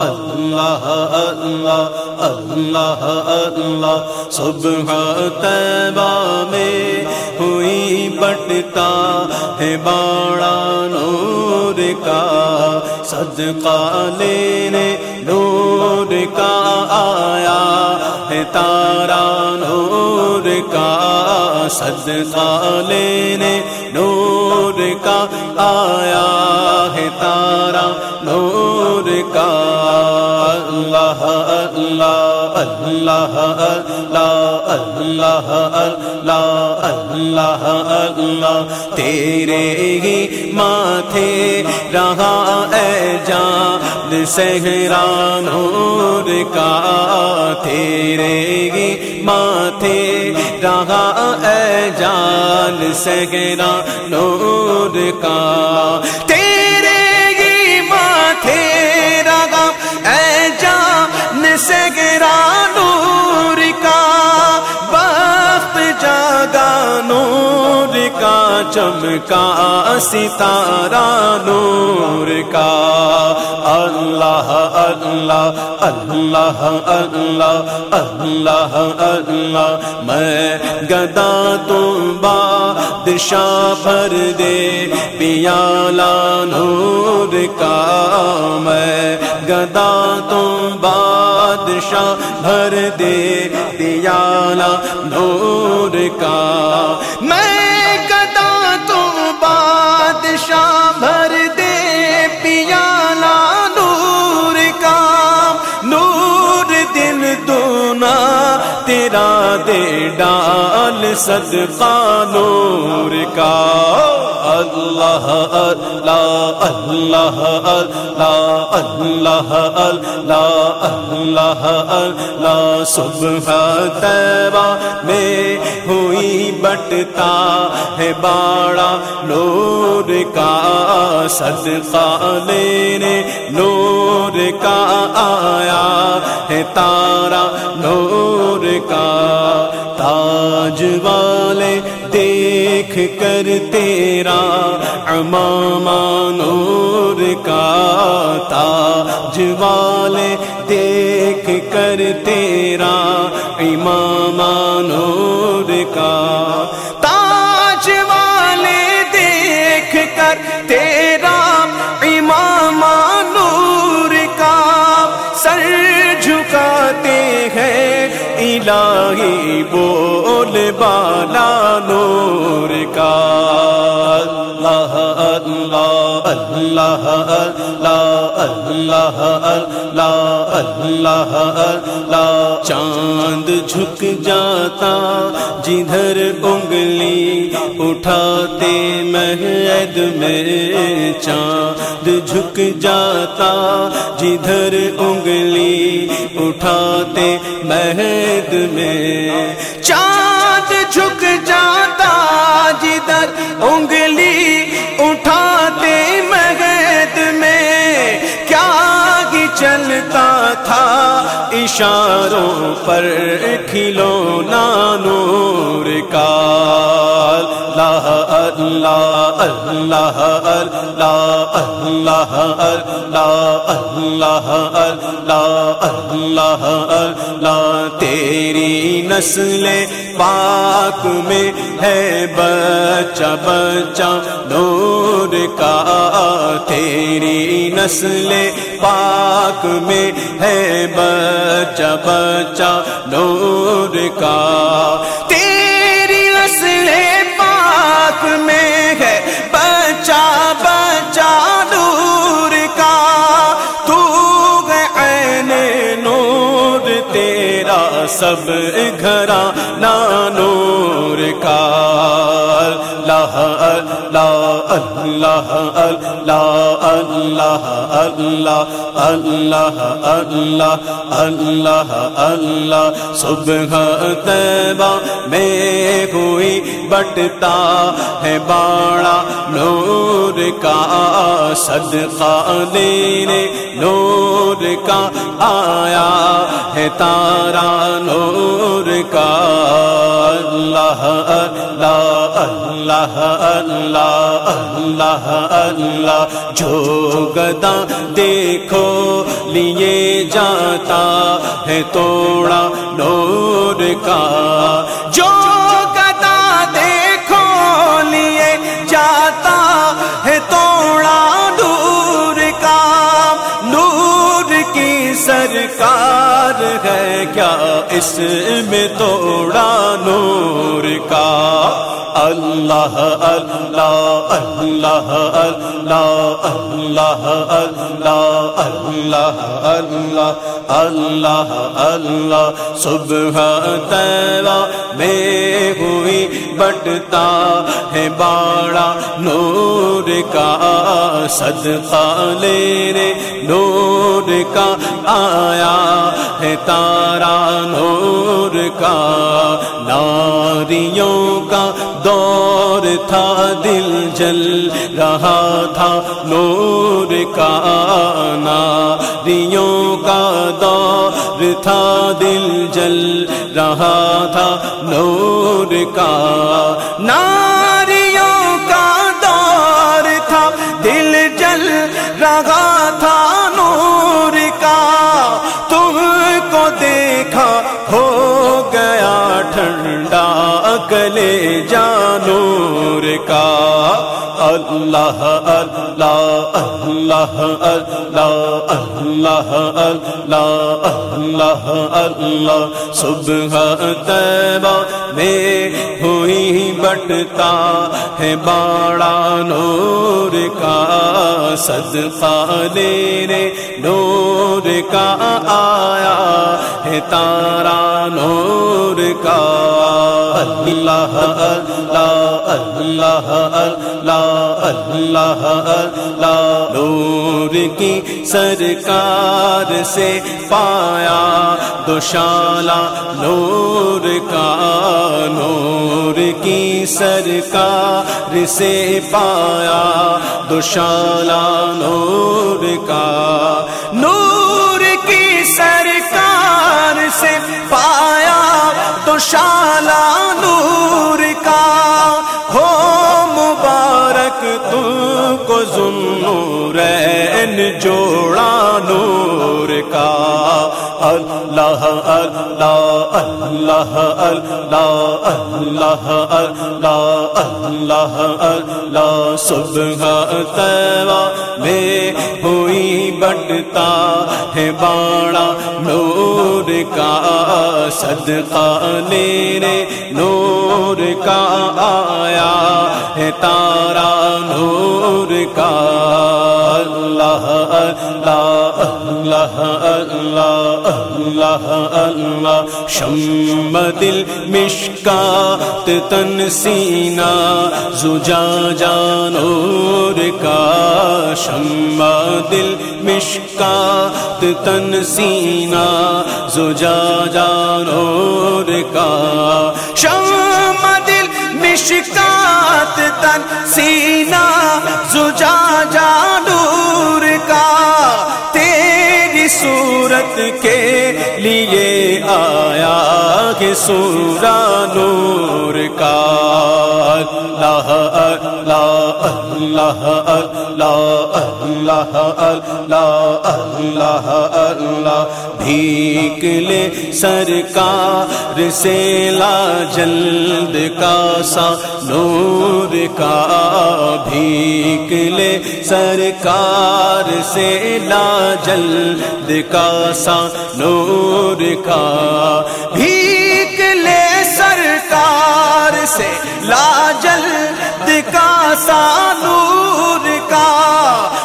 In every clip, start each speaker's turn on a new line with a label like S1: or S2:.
S1: اللہ اللہ اللہ اللہ صبح تیبہ میں ہوئی بٹتا ہے باڑا نور کا صدقہ لینے نور کا آیا ہے تارا نور کا صدقہ لینے نور کا آیا ہے تارا اللہ اللہ اللہ اللہ اللہ اللہ اللہ تیرے ہی ماتھے رہا اے جان صحرا نور کا تیرے گی ماتھے رہا اے جان صحرا نور کا نور کا، چمکا ستارہ نور کا۔ اللہ اللہ اللہ اللہ اللہ اللہ۔ میں گدا تم بادشاہ بھر دے، پیالہ نور کا۔ میں گدا تم شاہ بھر دے پیالہ نور کا۔ میں گدا تم بادشاہ بھر دے پیالا نور کا۔ نور دل دونا تیرا دے ڈال صدقہ نور کا۔ اللہ اللہ اللہ اللہ اللہ اللہ اللہ اللہ صبح تیبہ میں ہوئی بٹتا ہے باڑا نور کا۔ صدقہ لینے نور کا آیا ہے تارا نور کا۔ تاج والے دیکھ کر تیرا امام نور کا تاج والے دیکھ کر تیرا امام نور کا الہی بول بالا نور کا۔ اللہ اللہ اللہ اللہ اللہ اللہ اللہ۔ اللہ چاند جھک جاتا، جدھر انگلی اٹھاتے مہد میں چاند جھک جاتا، جدھر انگلی اٹھاتے مہد میں چاند جھک جاتا جدھر انگلی اٹھاتے مہد میں۔ کیا ہی چلتا تھا؟ اشاروں پر کھلو نانور کا۔ اللہ اللہ اللہ اللہ اللہ اللہ اللہ اللہ اللہ تیری نسل پاک میں ہے بچہ بچہ نور کا تیری نسل پاک میں ہے بچہ بچہ نور کا سب گھرا نانور کا۔ اللہ اللہ اللہ اللہ اللہ اللہ اللہ اللہ اللہ اللہ صبح تیبہ میں ہوئی بٹتا ہے باڑا نور کا۔ صدقہ دینے نور کا آیا ہے تارا نور کا۔ اللہ اللہ اللہ اللہ اللہ اللہ، جو گدا دیکھو لیے جاتا ہے توڑا نور کا۔ جو اس میں توڑا نور کا اللہ اللہ اللہ اللہ اللہ اللہ اللہ اللہ اللہ اللہ صبح تیرا میں ہوئی بٹتا ہے باڑا نور کا صدقہ لینے نور کا آیا ہے تارا نور کا ناریوں دور تھا دل جل، رہا تھا نور کا ناریوں کا دور تھا دل جل، رہا تھا نور کا ناریوں کا دور تھا دل جل، رہا تھا نور کا تم کو دیکھا ہو گیا ٹھنڈا گلے جانور کا اللہ اللہ اللہ اللہ اللہ اللہ اللہ. اللہ صبح تیبہ میں ہوئی بٹتا ہے باڑا نور کا صدقہ لینے، نور کا آیا ہے تارا نور کا۔ اللہ اللہ اللہ اللہ اللہ اللہ نور کی سرکار سے پایا دوشالا نور کا نور کی سرکار سے پایا دوشالا نور کا نور کی سرکار سے پایا تو تم جوڑا نور کا۔ اللہ اللہ اللہ اللہ اللہ اللہ اللہ اللہ صبح تیوا میں ہوئی بٹتا ہے باڑا نور کا۔ صدقہ لینے نور کا آیا ہے تارا کا اللہ اللہ اللہ اللہ اللہ اللہ. شم دل مشکات تن سینا زجا جانور کا. شم دل مشکات تن سینا زجا جانور کا. شم مشکات تن سینا زجا نور کا، تیری صورت کے لیے آیا کہ سورا نور کا۔ اللہ اللہ اللہ اللہ اللہ اللہ اللہ اللہ بھیک لے سرکار سے لا جلد کا سا نور کا بھیک لے سرکار سے لا جلد کا سا نور کا بھیک کا سا نور کا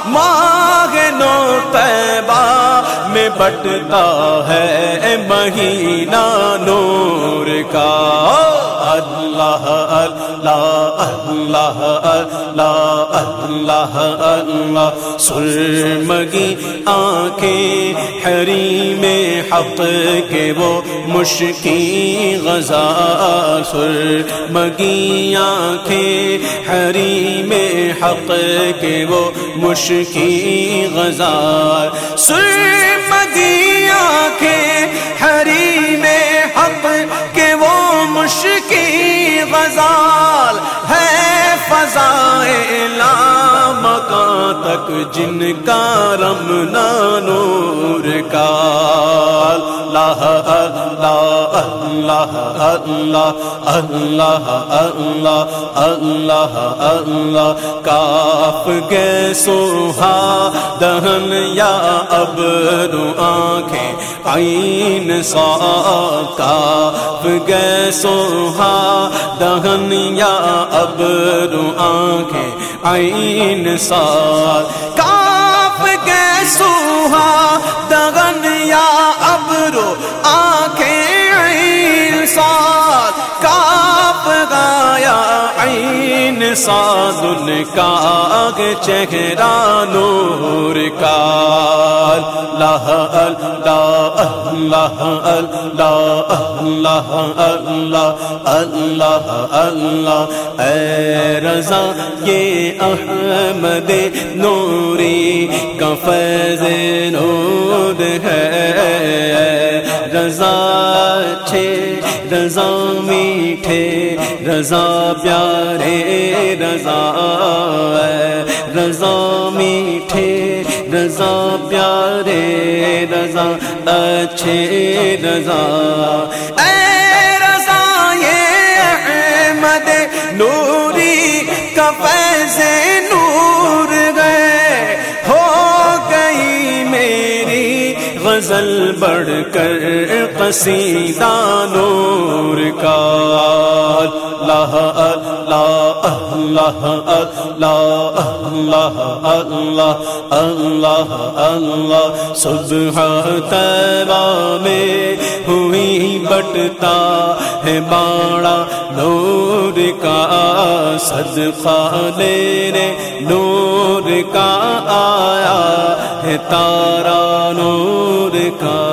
S1: ماہ نو پیبا میں بٹتا ہے مہینہ نور کا۔ اللہ اللہ اللہ اللہ اللہ. اللہ سرمگی آنکھیں ہری میں حق کے وہ مشکی غزا. سرمگی آنکھیں ہری میں حق کے وہ مشکی غزا. سرمگی سائے لا تک جن کا رم نور کا اللہ اللہ اللہ اللہ اللہ اللہ اللہ اللہ کاف گے سوہا دہن یا اب رو آنکھیں آئین سا کاف گے سوہا دہن یا اب رو آنکھیں عین سال کاف گئے سوہا عین سادن کا چہرہ نور کا۔ اللہ اللہ اللہ اللہ اللہ اللہ اللہ اللہ۔ اے رضا، یہ احمد نوری کا فیض نور ہے۔ رضا چھے رضا میٹھے رضا پیارے رضا رضا میٹھے رضا پیارے رضا اچھے رضا غزل بڑھ کر قصیدہ نور کا اللہ اللہ اللہ اللہ اللہ اللہ اللہ اللہ صبح تیرا میں ہوئی بٹتا ہے باڑا نور کا صدقہ لینے نور کا آیا ہے تارا نور کا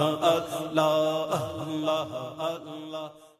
S1: اللہ اللہ اللہ